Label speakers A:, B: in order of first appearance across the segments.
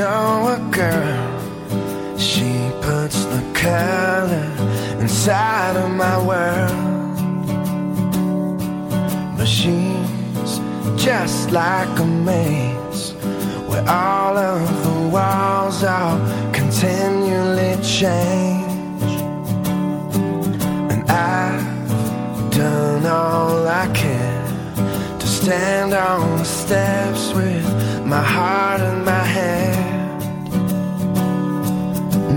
A: know a girl, she puts the color inside of my world. But she's just like a maze where all of the walls are continually change. And I've done all I can to stand on the steps with my heart in my hand.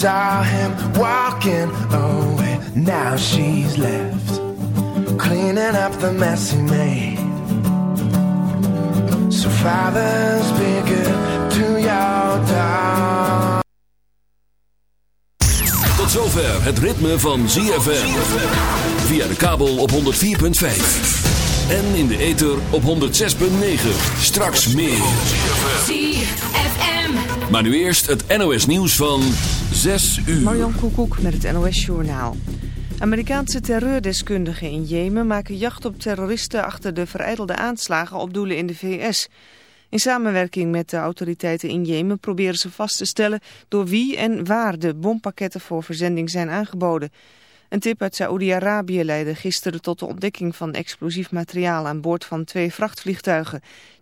A: saw him walking away. Now she's left cleaning up the mess he made. So fathers, be good to your dog.
B: Tot zover het ritme van ZFM. Via de kabel op 104.5. En in de ether op 106.9. Straks meer.
C: ZFM.
B: Maar nu eerst het NOS nieuws van 6 uur.
D: Koekoek met het NOS Journaal. Amerikaanse terreurdeskundigen in Jemen maken jacht op terroristen achter de vereidelde aanslagen op doelen in de VS. In samenwerking met de autoriteiten in Jemen proberen ze vast te stellen door wie en waar de bompakketten voor verzending zijn aangeboden. Een tip uit Saoedi-Arabië leidde gisteren tot de ontdekking van explosief materiaal aan boord van twee vrachtvliegtuigen.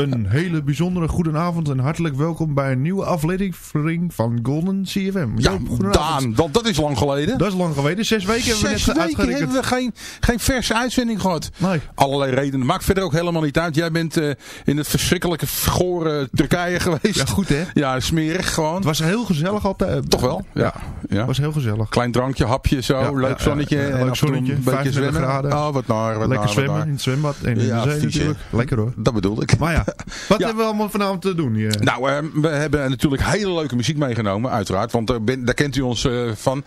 E: Een hele bijzondere goedenavond en hartelijk welkom bij een nieuwe aflevering van Golden CFM.
F: Ja, Daan, dat, dat is lang geleden.
E: Dat is lang geleden. Zes weken hebben we net
F: Zes weken hebben we geen, geen verse uitzending gehad.
E: Nee.
F: Allerlei redenen. Maakt verder ook helemaal niet uit. Jij bent uh, in het verschrikkelijke, gore Turkije geweest.
E: Ja, goed hè?
F: Ja, smerig gewoon. Het
E: was heel gezellig altijd.
F: Toch wel? Ja.
E: ja. Het was heel gezellig.
F: Klein drankje, hapje zo. Ja, leuk zonnetje. Ja,
E: en leuk zonnetje. Een beetje zwemmen.
F: Graden. Oh, wat naar. Wat
E: Lekker
F: naar,
E: zwemmen
F: wat
E: in het zwembad. En in de zee natuurlijk. Lekker hoor.
F: Dat bedoel ik.
E: Maar ja, wat hebben we allemaal vanavond te doen hier?
F: Nou, uh, we hebben natuurlijk hele leuke muziek meegenomen, uiteraard. Want daar, ben, daar kent u ons uh, van.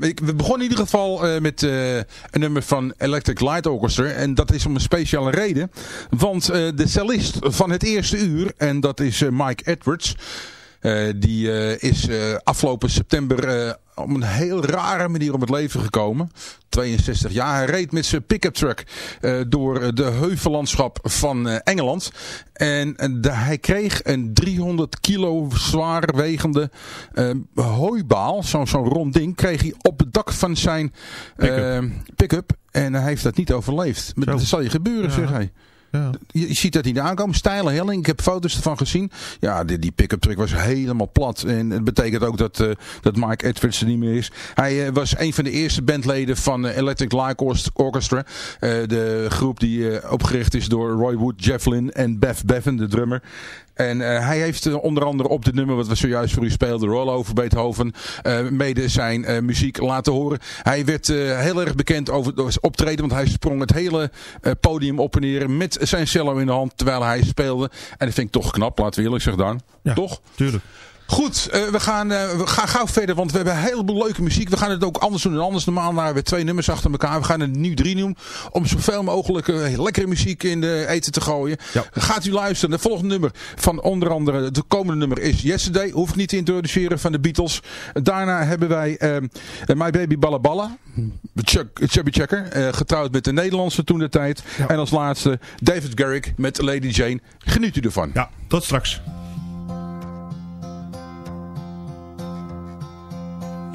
F: Ik, we begonnen in ieder geval met een nummer van Electric Light Orchestra. En dat is om een speciale reden. Want de cellist van het eerste uur, en dat is Mike Edwards... Uh, die uh, is uh, afgelopen september op een heel rare manier om het leven gekomen. 62 jaar. Hij reed met zijn pick-up truck door de heuvellandschap van Engeland. En de, hij kreeg een 300 kilo zwaar wegende hooibaal, zo'n zo rond ding, kreeg hij op het dak van zijn pick-up. Pick en hij heeft dat niet overleefd. Maar dat zal je gebeuren, ja. zeg hij. Ja. Je ziet dat niet aankomen. Steile helling. Ik heb foto's ervan gezien. Ja, die, die pick-up truck was helemaal plat. En het betekent ook dat, uh, dat Mike Edwards er niet meer is. Hij uh, was een van de eerste bandleden van uh, Electric Light Orchestra. de groep die opgericht is door Roy Wood, Jeff Lynne en Bev Bevan, de drummer. En uh, hij heeft uh, onder andere op dit nummer wat we zojuist voor u speelden, Rollover Beethoven, uh, mede zijn muziek laten horen. Hij werd heel erg bekend over het optreden, want hij sprong het hele podium op en neer met zijn cello in de hand terwijl hij speelde. En dat vind ik toch knap, laten we eerlijk zeggen dan.
E: Ja,
F: toch?
E: tuurlijk.
F: Goed, uh, we, gaan, uh, we gaan gauw verder, want we hebben een heleboel leuke muziek. We gaan het ook anders doen dan anders. Normaal naar we twee nummers achter elkaar. We gaan het nu drie noemen, om zoveel mogelijk uh, lekkere muziek in de eten te gooien.
E: Ja.
F: Gaat u luisteren. De volgende nummer van onder andere, de komende nummer is Yesterday. Hoef ik niet te introduceren van de Beatles. Daarna hebben wij My Baby Balla Balla, Chuck, Chubby Checker, getrouwd met de Nederlandse toen de tijd.
E: Ja.
F: En als laatste David Garrick met Lady Jane. Geniet u ervan.
E: Ja, tot straks.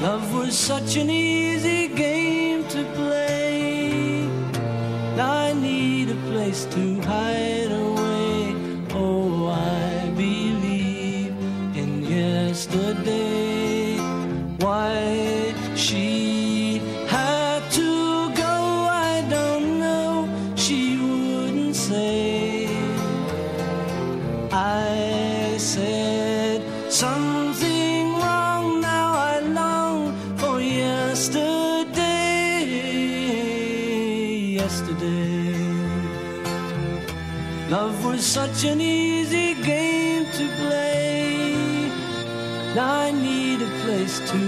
G: Love was such an easy game to play. To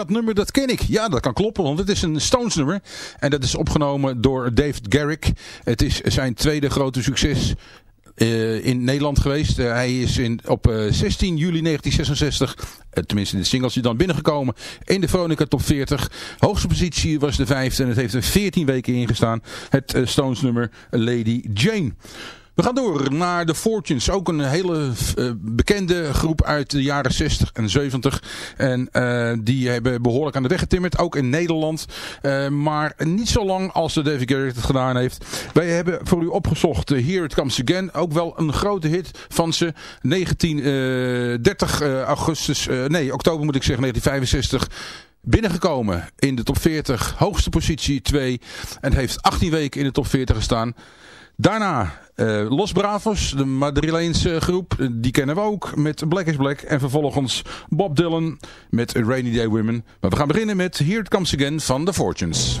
F: Dat nummer dat ken ik. Ja, dat kan kloppen, want het is een Stones nummer. En dat is opgenomen door David Garrick. Het is zijn tweede grote succes eh, in Nederland geweest. Eh, hij is in, op eh, 16 juli 1966, eh, tenminste in de singeltje dan binnengekomen, in de Veronica Top 40. Hoogste positie was de vijfde en het heeft er 14 weken ingestaan. Het eh, Stones nummer Lady Jane. We gaan door naar de Fortunes. Ook een hele eh, bekende groep uit de jaren 60 en 70. En eh, die hebben behoorlijk aan de weg getimmerd. Ook in Nederland. Eh, maar niet zo lang als de David Garrett het gedaan heeft. Wij hebben voor u opgezocht Here It Comes Again. Ook wel een grote hit van ze. 19, eh, 30 eh, augustus, nee oktober moet ik zeggen, 1965 binnengekomen in de top 40. Hoogste positie 2. En heeft 18 weken in de top 40 gestaan. Daarna eh, Los Bravos, de Madrileense groep. eh, Die kennen we ook met Black is Black. En vervolgens Bob Dylan met Rainy Day Women. Maar we gaan beginnen met Here It Comes Again van The Fortunes.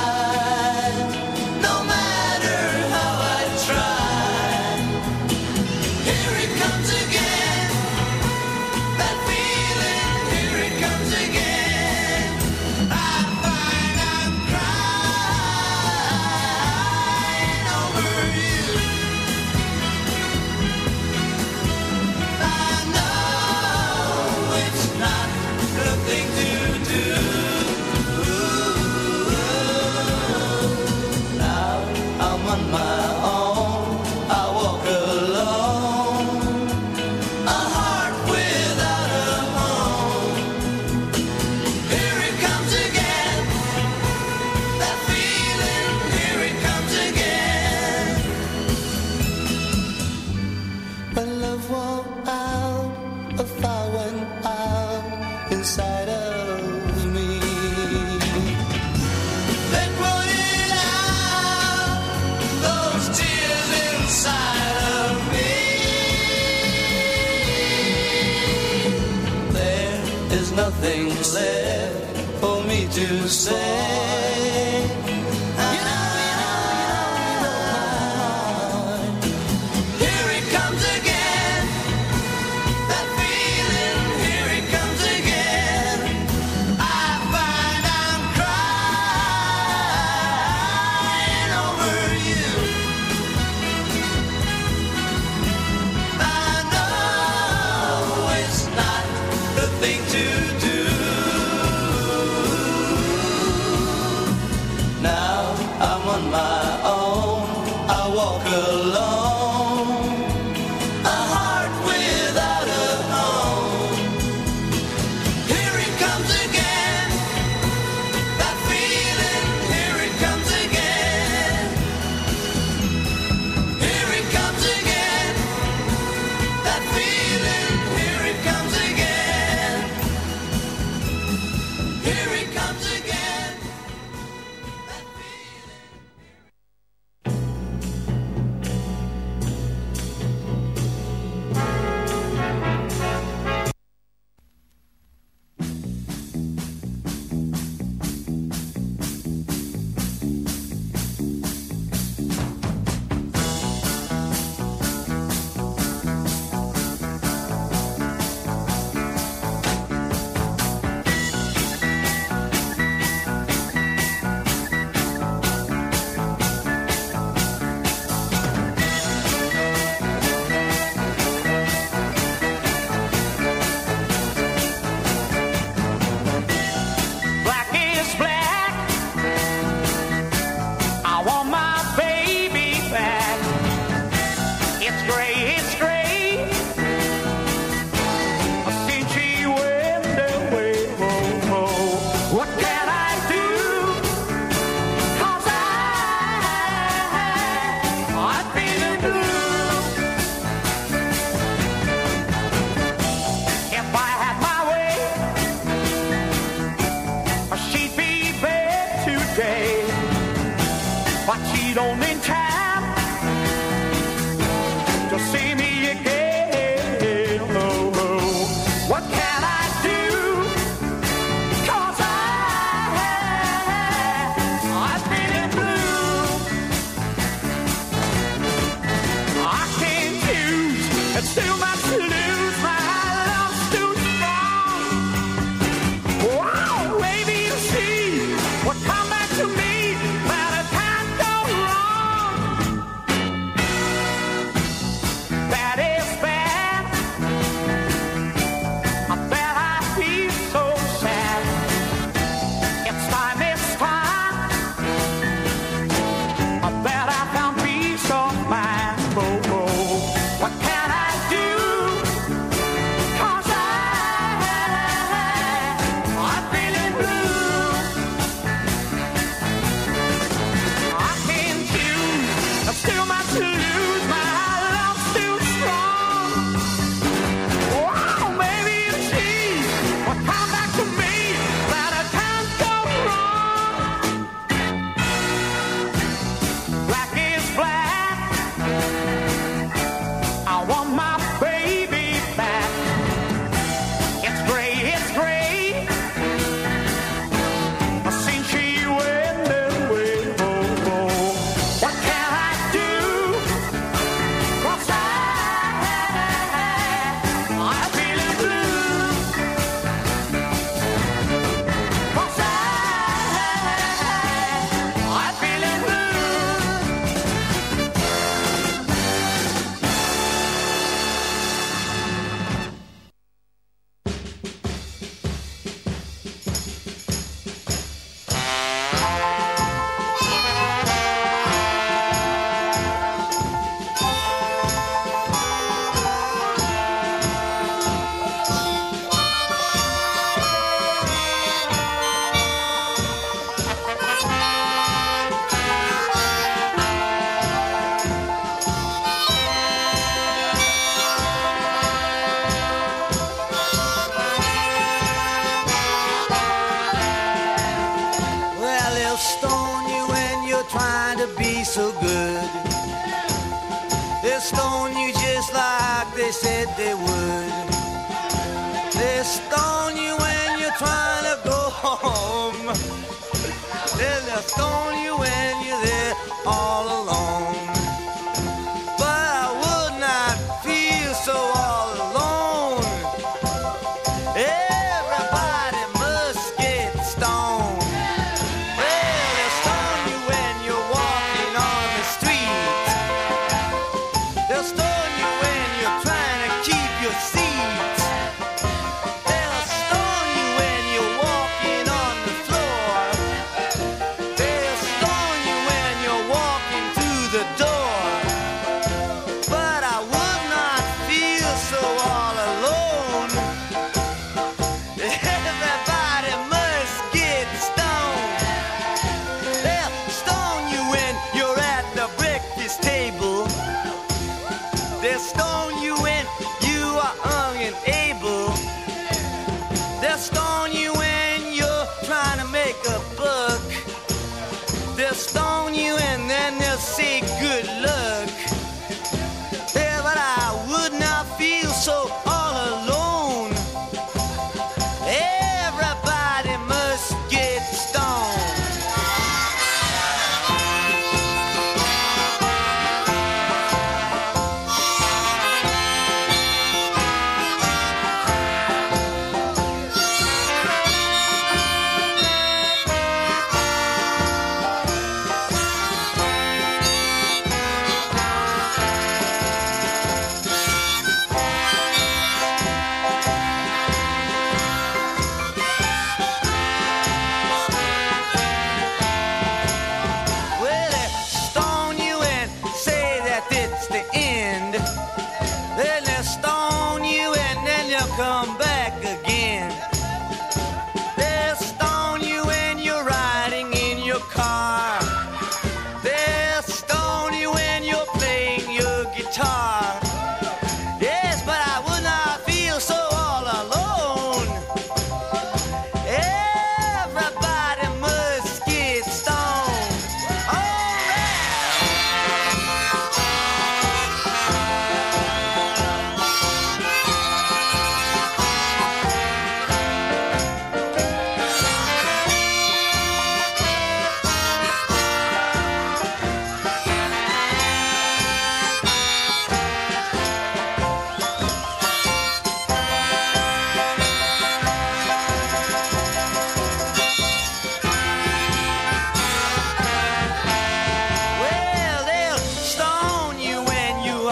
H: but she don't in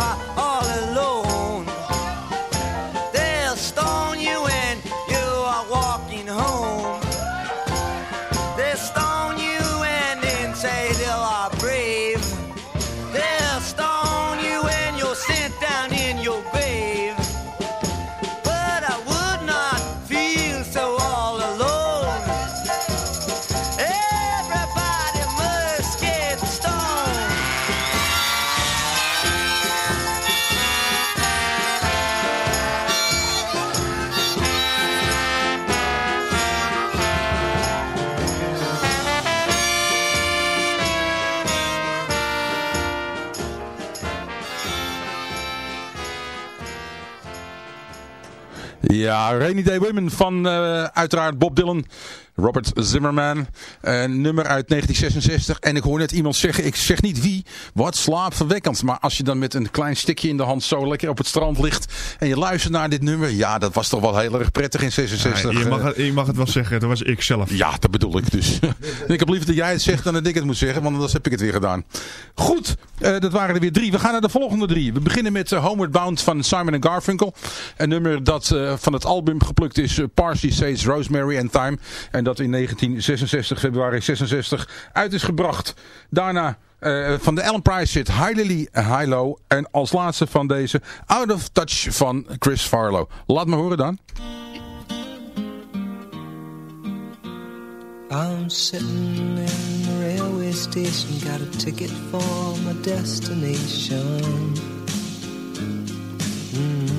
I: are
F: Rainy Day Women van eh, uiteraard Bob Dylan, Robert Zimmerman. Een nummer uit 1966. En ik hoor net iemand zeggen, ik zeg niet wie, wat slaapverwekkend. Maar als je dan met een klein stikje in de hand zo lekker op het strand ligt en je luistert naar dit nummer. Ja, dat was toch wel heel erg prettig in 66.
E: Ja, je, mag,
F: eh.
E: het- je mag het wel zeggen, dat was ik zelf.
F: Ja, dat bedoel ik dus. Ik heb liever dat jij het zegt dan dat ik het moet zeggen, want anders heb ik het weer gedaan. Goed, eh, dat waren er weer drie. We gaan naar de volgende drie. We beginnen met eh, Homeward Bound van Simon Garfunkel. Een nummer dat van het album geplukt is Parsley, Sage, Rosemary and Thyme. En dat in 1966, februari 66, uit is gebracht. Daarna eh, van de Ellen Price zit High Lily, High Low. En als laatste van deze Out of Touch van Chris Farlow. Laat me horen dan.
J: I'm sitting in the railway station, got a ticket for my destination. Mm.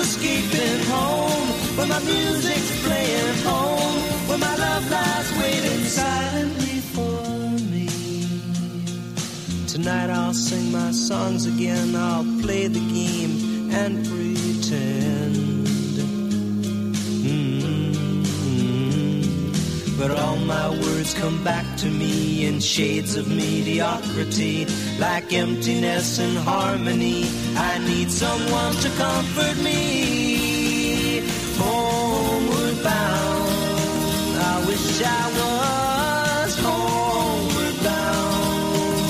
J: escaping home, where my music's playing home, where my love lies waiting silently for me. Tonight I'll sing my songs again, I'll play the game and pretend. But all my words come back to me in shades of mediocrity, like emptiness and harmony. I need someone to comfort me. Homeward bound, I wish I was homeward bound.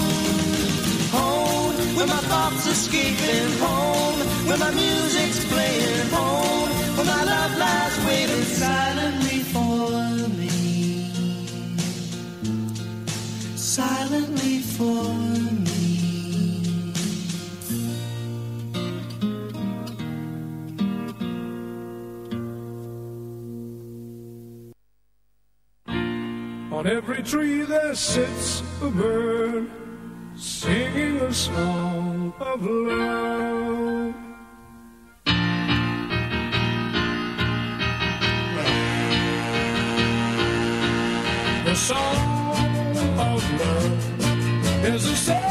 J: Home, where my thoughts escaping home, where my music's playing home, where my love lies Silently for me.
K: On every tree there sits a bird singing a song of love.
L: who said?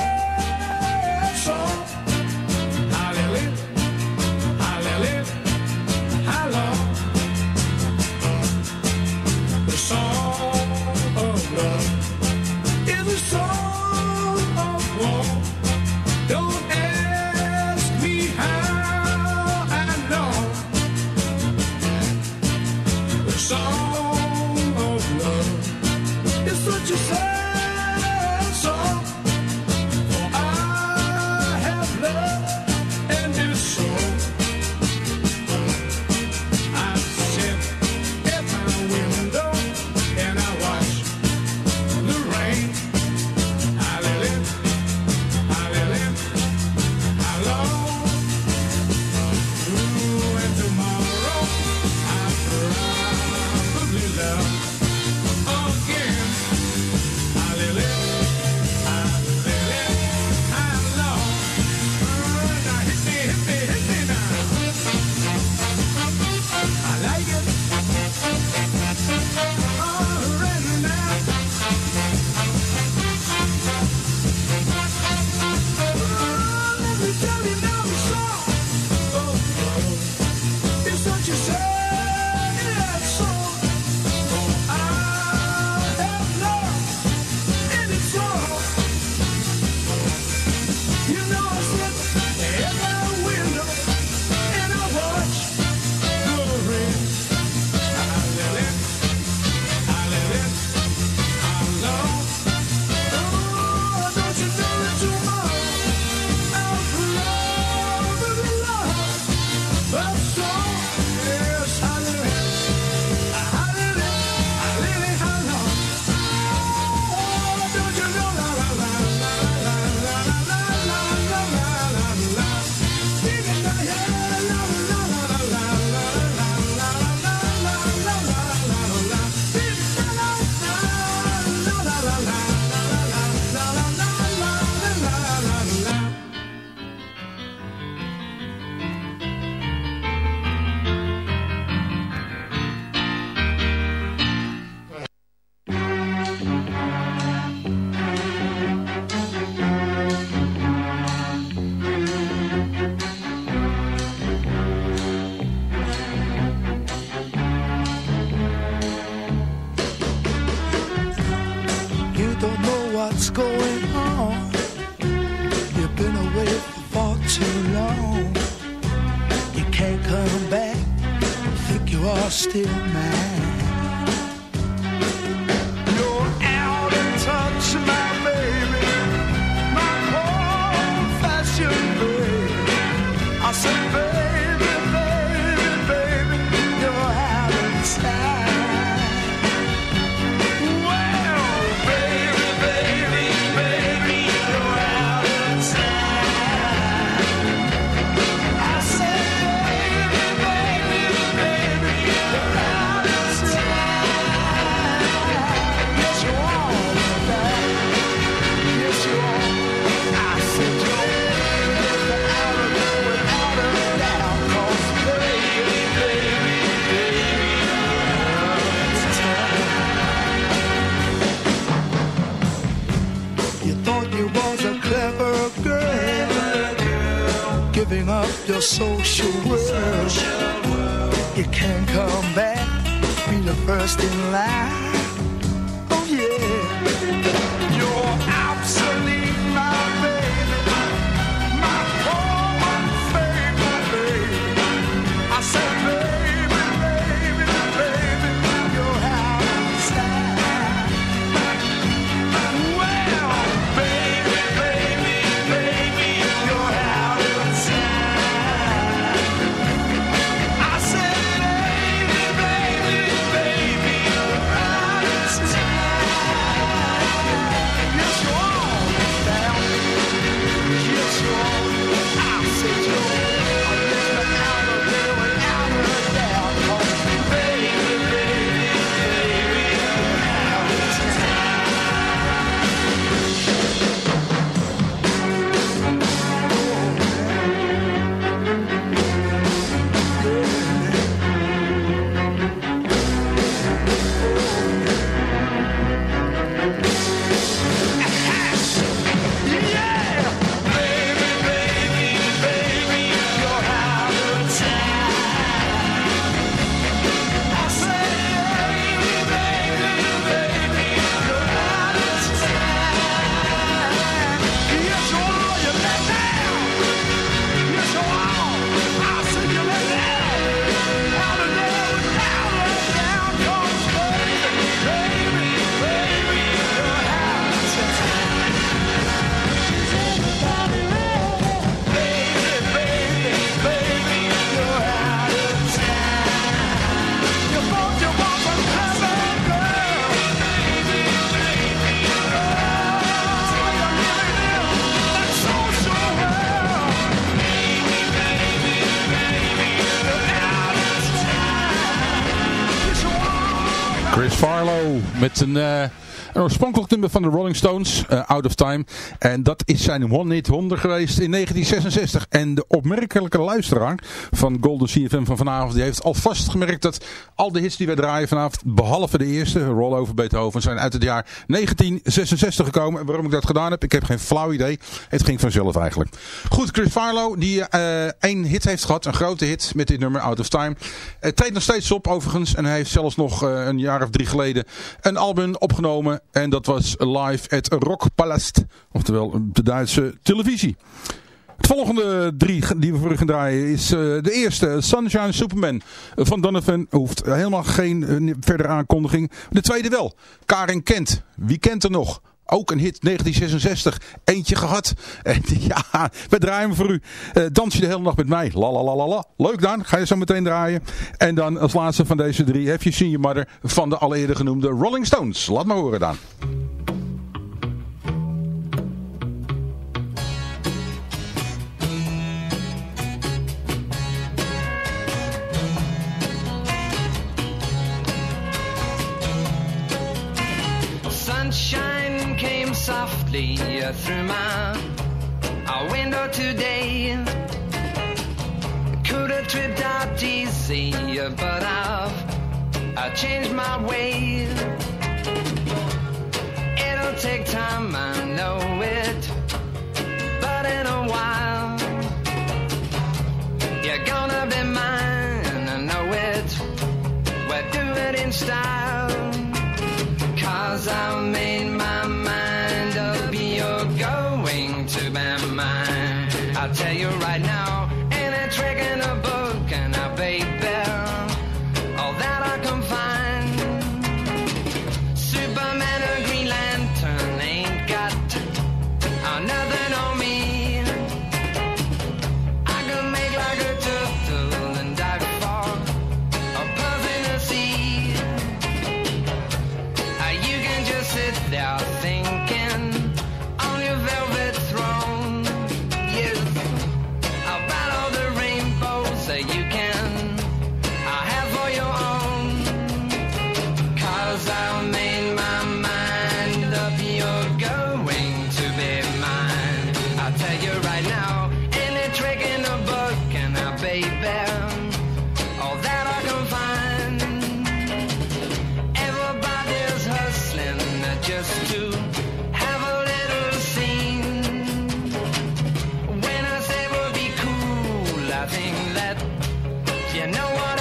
F: Een, eh, een oorspronkelijk nummer van de Rolling Stones, eh, Out of Time. En dat is zijn one-hit wonder geweest in 1966. En de opmerkelijke luisteraar van Golden CFM van vanavond, die heeft alvast gemerkt dat al de hits die wij draaien vanavond, behalve de eerste, Roll Over Beethoven, zijn uit het jaar 1966 gekomen. En waarom ik dat gedaan heb, ik heb geen flauw idee. Het ging vanzelf eigenlijk. Goed, Chris Farlow, die eh één hit heeft gehad, een grote hit met dit nummer, Out of Time. Het treedt nog steeds op overigens. En hij heeft zelfs nog eh, een jaar of drie geleden een album opgenomen. En dat was live at Rockpalast. Oftewel de Duitse televisie. Het volgende drie die we voor u gaan draaien is eh, de eerste, Sunshine Superman van Donovan. Hoeft helemaal geen eh, verdere aankondiging. De tweede wel, Karin Kent. Wie kent er nog? Ook een hit 1966. Eentje gehad. En ja, we draaien voor u. Eh, dans je de hele nacht met mij. La la la la. Leuk dan. Ga je zo meteen draaien. En dan als laatste van deze drie heb je Seen Your Mother van de al eerder genoemde Rolling Stones. Laat maar horen dan.
M: That you know what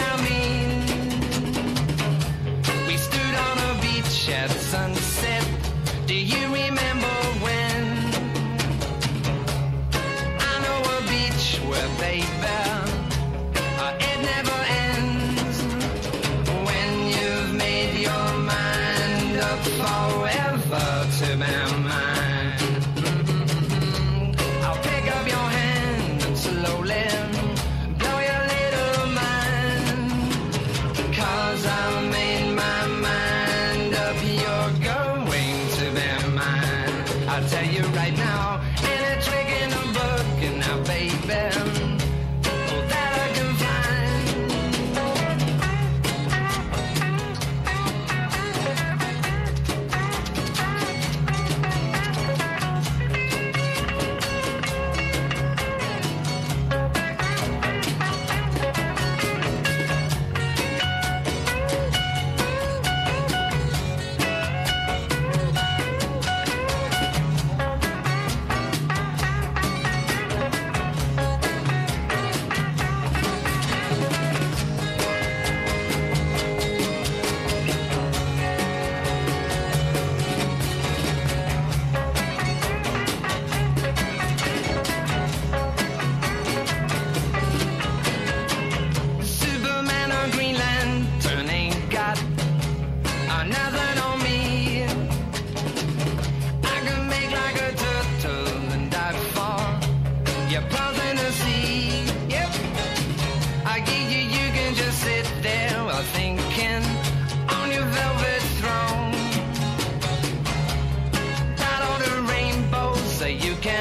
M: you can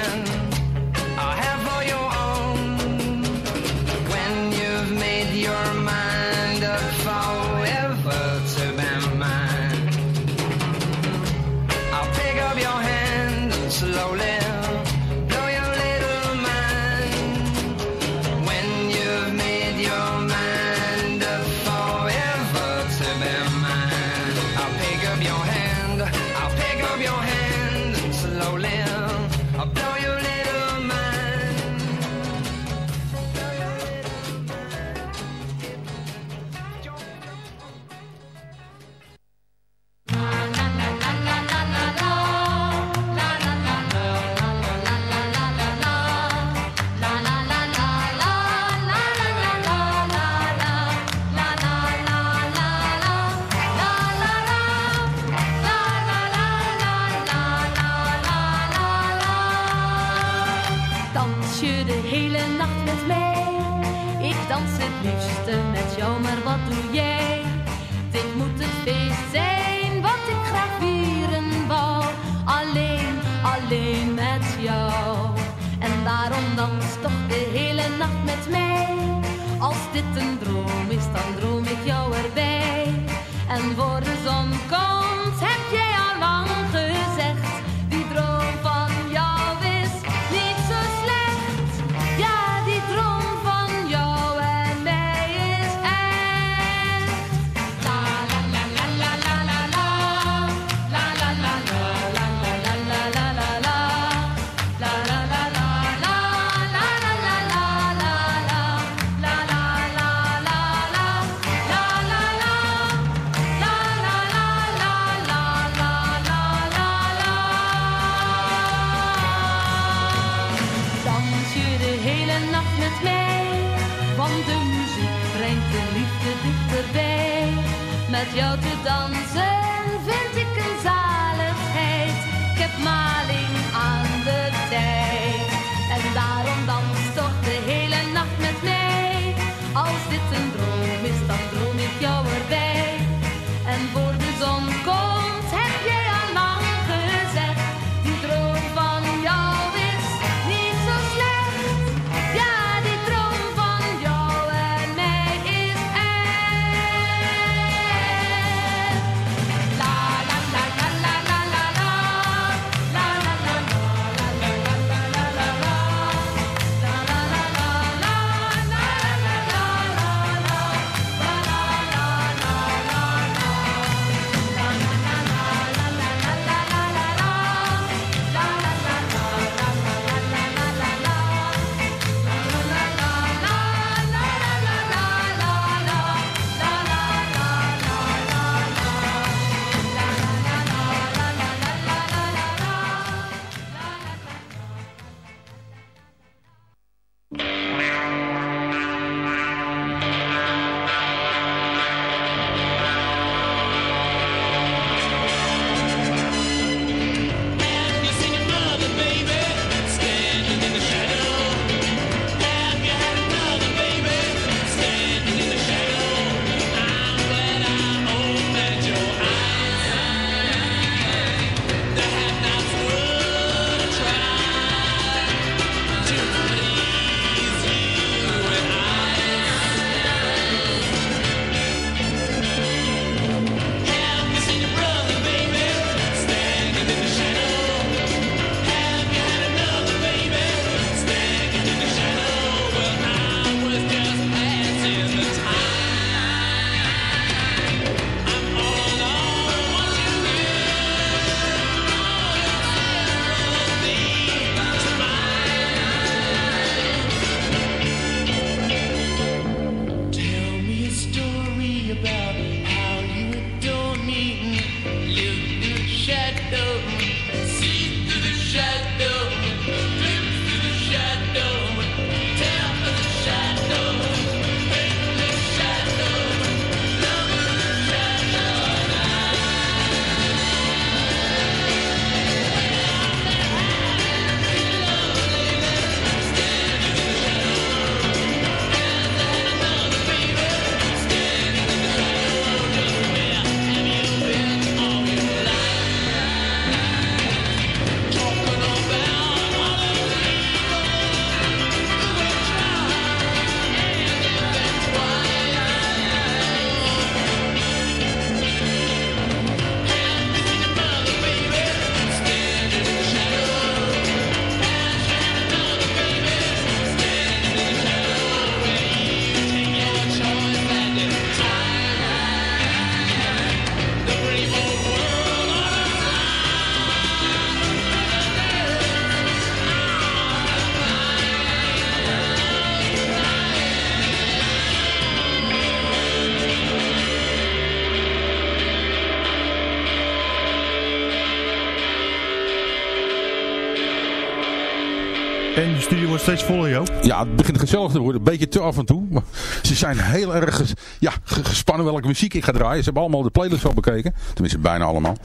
N: En de
E: studio wordt steeds voller, Joop.
F: Ja, het begint gezellig te worden. Een beetje te af en toe. Maar ze zijn heel erg ja, ge- gespannen welke muziek ik ga draaien. Ze hebben allemaal de playlist al bekeken. Tenminste, bijna allemaal.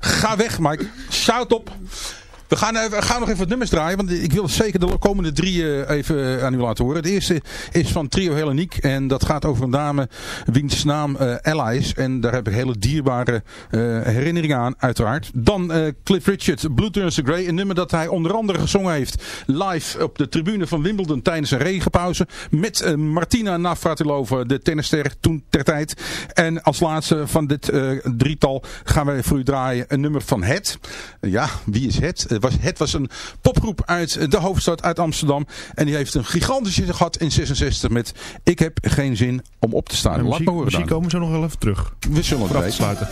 F: Ga weg, Mike. Shout op. We gaan, even, we gaan nog even wat nummers draaien. Want ik wil zeker de komende drie eh, even aan u laten horen. Het eerste is van Trio Heleniek. En dat gaat over een dame wiens naam eh, Ella is. En daar heb ik hele dierbare eh, herinneringen aan, uiteraard. Dan eh, Cliff Richard, Blue Turns to Grey. Een nummer dat hij onder andere gezongen heeft live op de tribune van Wimbledon tijdens een regenpauze. Met eh, Martina Navratilova, de tennisster toen ter tijd. En als laatste van dit eh, drietal gaan wij voor u draaien een nummer van Het. Ja, wie is Het? Het was, het was een popgroep uit de hoofdstad, uit Amsterdam. En die heeft een gigantische gehad in 66 met Ik heb geen zin om op te staan.
E: En
F: Laat maar horen dan.
E: komen zo nog wel even terug.
F: We zullen het weten.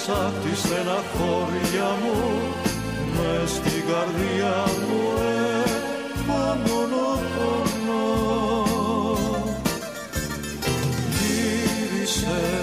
O: Ξέρεις απ' τη στεναχώρια μου Μες στην καρδιά μου ε, πονώ, πονώ Γύρισε,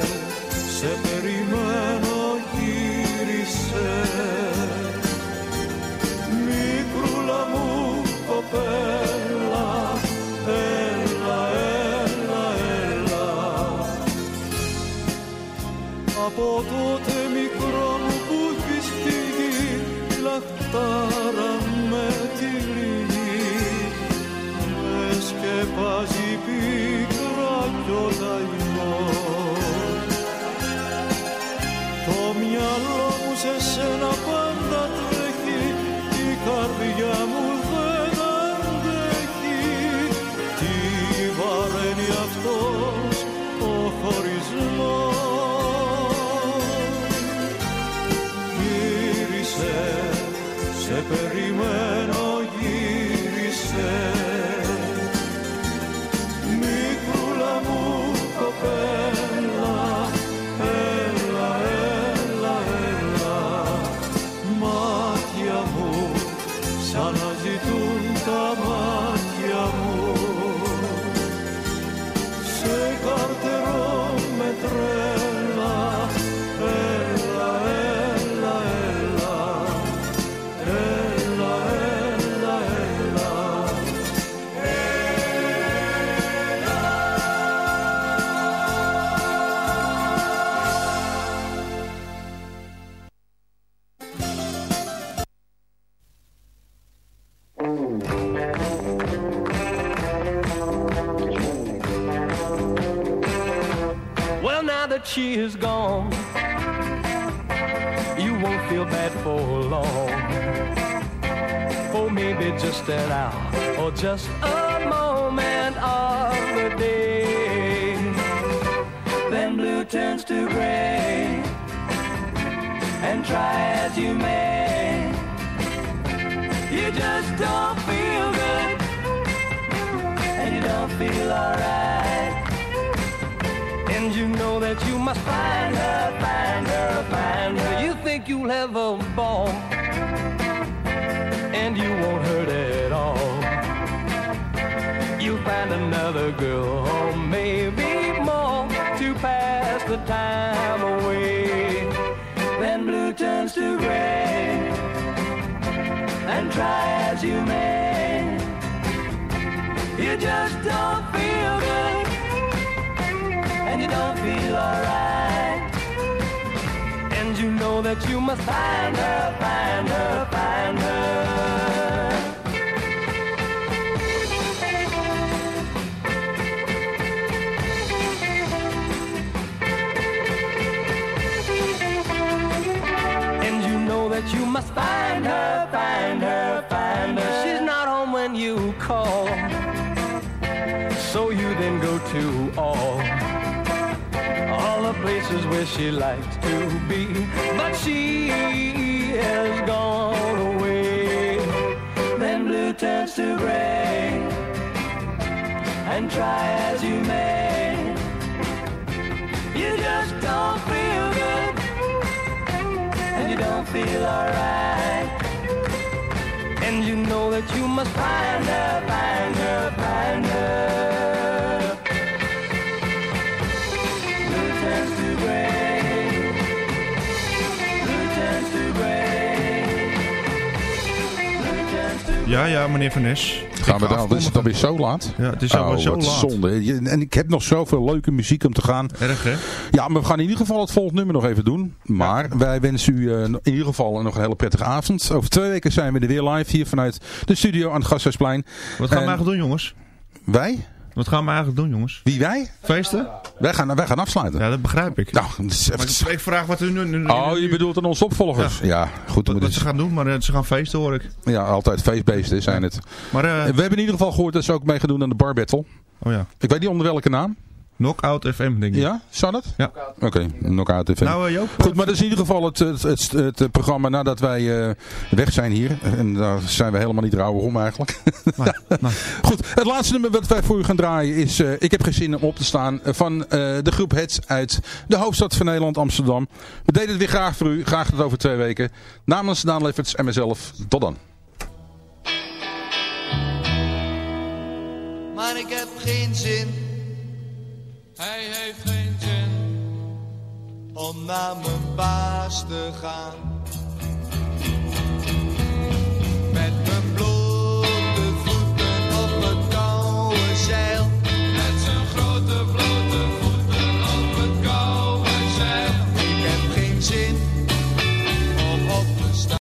G: that she is gone, you won't feel bad for long. For maybe just an hour or just a moment of the day. Then blue turns to gray, and try as you may, you just don't feel good, and you don't feel alright. And you know that you must find her, find her, find her. You think you'll have a ball, and you won't hurt at all. You'll find another girl, or maybe more, to pass the time away. Then blue turns to gray, and try as you may, you just don't feel and you don't feel alright. And you know that you must find her, find her, places where she likes to be. But she has gone away. Then blue turns to gray. And try as you may, you just don't feel good. And you don't feel alright. And you know that you must find her, find
E: Ja, ja, meneer Van Nes.
F: Gaan we dan, is het alweer zo laat?
E: Ja, het is alweer
F: oh,
E: zo
F: wat
E: laat.
F: zonde. En ik heb nog zoveel leuke muziek om te gaan.
E: Erg, hè?
F: Ja, maar we gaan in ieder geval het volgende nummer nog even doen. Maar wij wensen u eh, in ieder geval nog een hele prettige avond. Over twee weken zijn we er weer live hier vanuit de studio aan het Gasthuisplein.
E: Wat gaan
F: En
E: we eigenlijk doen, jongens?
F: Wij?
E: Wat gaan we eigenlijk doen, jongens?
F: Wie wij?
E: Feesten?
F: Wij gaan, wij gaan afsluiten.
E: Ja, dat begrijp ik.
F: Nou, even-
E: ik vraag wat er nu... nu
F: Oh, je bedoelt aan onze opvolgers? Ja, goed.
E: Wat, wat ze gaan doen, maar eh, ze gaan feesten, hoor ik.
F: ja, altijd feestbeesten zijn het.
E: Maar, eh,
F: we hebben in ieder geval gehoord dat ze ook mee gaan doen aan de Bar Battle.
E: Oh ja.
F: Ik weet niet onder welke naam.
E: Knockout FM, denk ik.
F: Ja, zou dat?
E: Ja.
F: Oké, Knockout FM.
E: Nou, eh, Joop.
F: Goed, maar dat is in ieder geval het, het, het, het, het programma nadat wij eh, weg zijn hier. En daar zijn we helemaal niet rouwig om eigenlijk. Goed, het laatste nummer wat wij voor u gaan draaien is eh, Ik heb geen zin om op te staan eh, van eh, de groep Hets uit de hoofdstad van Nederland, Amsterdam. We deden het weer graag voor u, graag tot over twee weken. Namens Daan Lefferts en mezelf, tot dan.
I: Maar ik heb geen zin. Hij heeft geen zin. Om naar mijn baas te gaan.